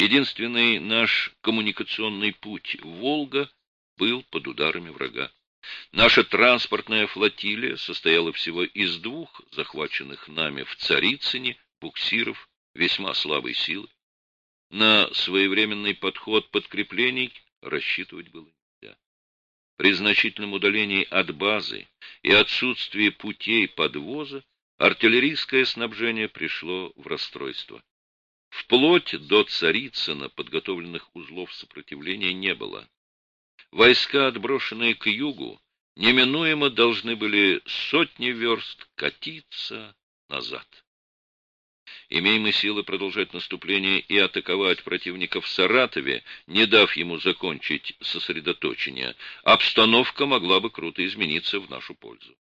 Единственный наш коммуникационный путь Волга был под ударами врага. Наша транспортная флотилия состояла всего из двух захваченных нами в Царицыне буксиров весьма слабой силы. На своевременный подход подкреплений рассчитывать было нельзя. При значительном удалении от базы и отсутствии путей подвоза артиллерийское снабжение пришло в расстройство. Вплоть до Царицына подготовленных узлов сопротивления не было. Войска, отброшенные к югу, неминуемо должны были сотни верст катиться назад. Имеем мы силы продолжать наступление и атаковать противника в Саратове, не дав ему закончить сосредоточение, обстановка могла бы круто измениться в нашу пользу.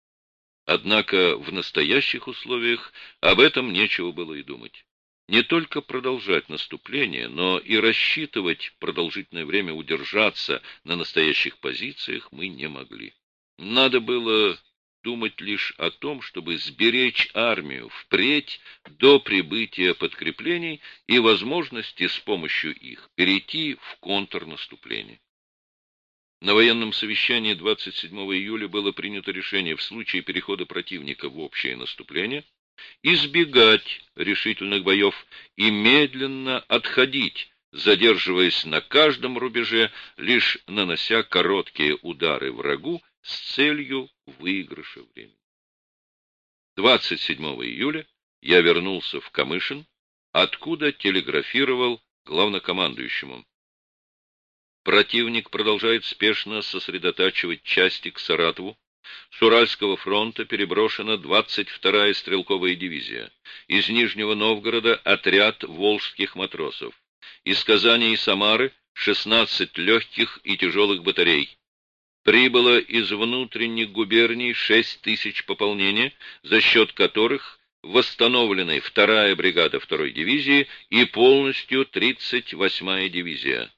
Однако в настоящих условиях об этом нечего было и думать не только продолжать наступление, но и рассчитывать продолжительное время удержаться на настоящих позициях мы не могли. Надо было думать лишь о том, чтобы сберечь армию впредь до прибытия подкреплений и возможности с помощью их перейти в контрнаступление. На военном совещании 27 июля было принято решение в случае перехода противника в общее наступление – избегать решительных боев и медленно отходить, задерживаясь на каждом рубеже, лишь нанося короткие удары врагу с целью выигрыша времени. 27 июля я вернулся в Камышин, откуда телеграфировал главнокомандующему. Противник продолжает спешно сосредотачивать части к Саратову, с Уральского фронта переброшена 22-я стрелковая дивизия. Из Нижнего Новгорода отряд волжских матросов. Из Казани и Самары 16 легких и тяжелых батарей. Прибыло из внутренних губерний 6 тысяч пополнения, за счет которых восстановлены 2-я бригада 2-й дивизии и полностью 38-я дивизия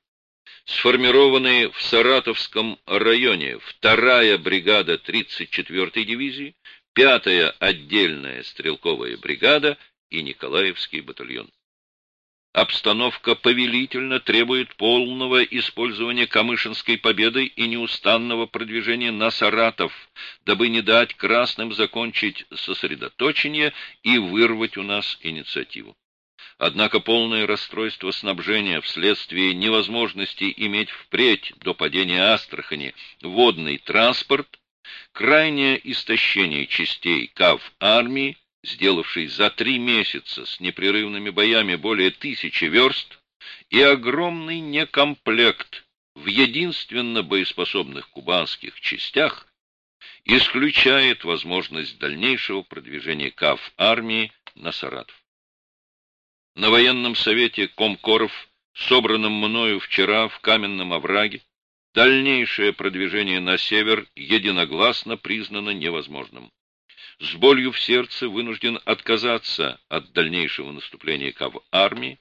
сформированные в Саратовском районе 2-я бригада 34-й дивизии, 5-я отдельная стрелковая бригада и Николаевский батальон. Обстановка повелительно требует полного использования Камышинской победы и неустанного продвижения на Саратов, дабы не дать красным закончить сосредоточение и вырвать у нас инициативу. Однако полное расстройство снабжения вследствие невозможности иметь впредь до падения Астрахани водный транспорт, крайнее истощение частей КАВ армии, сделавшей за три месяца с непрерывными боями более тысячи верст, и огромный некомплект в единственно боеспособных кубанских частях, исключает возможность дальнейшего продвижения КАВ армии на Саратов. На военном совете Комкоров, собранном мною вчера в каменном овраге, дальнейшее продвижение на север единогласно признано невозможным. С болью в сердце вынужден отказаться от дальнейшего наступления Кав армии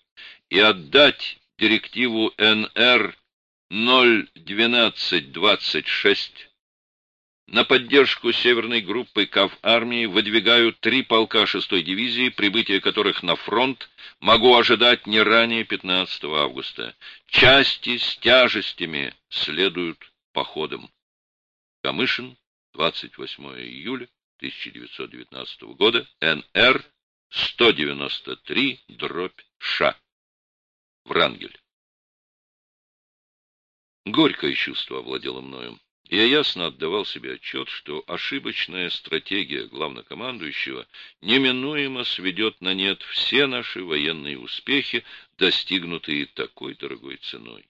и отдать директиву НР 01226 на поддержку северной группы КАВ армии выдвигают три полка 6-й дивизии, прибытие которых на фронт могу ожидать не ранее 15 августа. Части с тяжестями следуют походом. Камышин, 28 июля 1919 года, НР 193, дробь Ш. Врангель. Горькое чувство овладело мною. Я ясно отдавал себе отчет, что ошибочная стратегия главнокомандующего неминуемо сведет на нет все наши военные успехи, достигнутые такой дорогой ценой.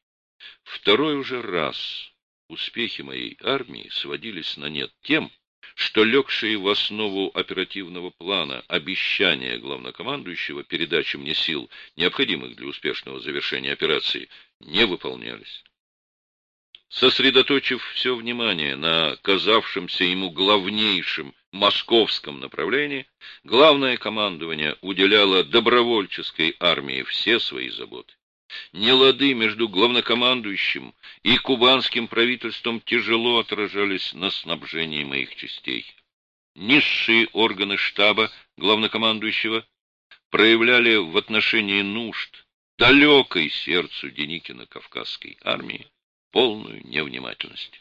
Второй уже раз успехи моей армии сводились на нет тем, что легшие в основу оперативного плана обещания главнокомандующего передачи мне сил, необходимых для успешного завершения операции, не выполнялись. Сосредоточив все внимание на казавшемся ему главнейшем московском направлении, главное командование уделяло добровольческой армии все свои заботы. Нелады между главнокомандующим и кубанским правительством тяжело отражались на снабжении моих частей. Низшие органы штаба главнокомандующего проявляли в отношении нужд далекой сердцу Деникина Кавказской армии, полную невнимательность.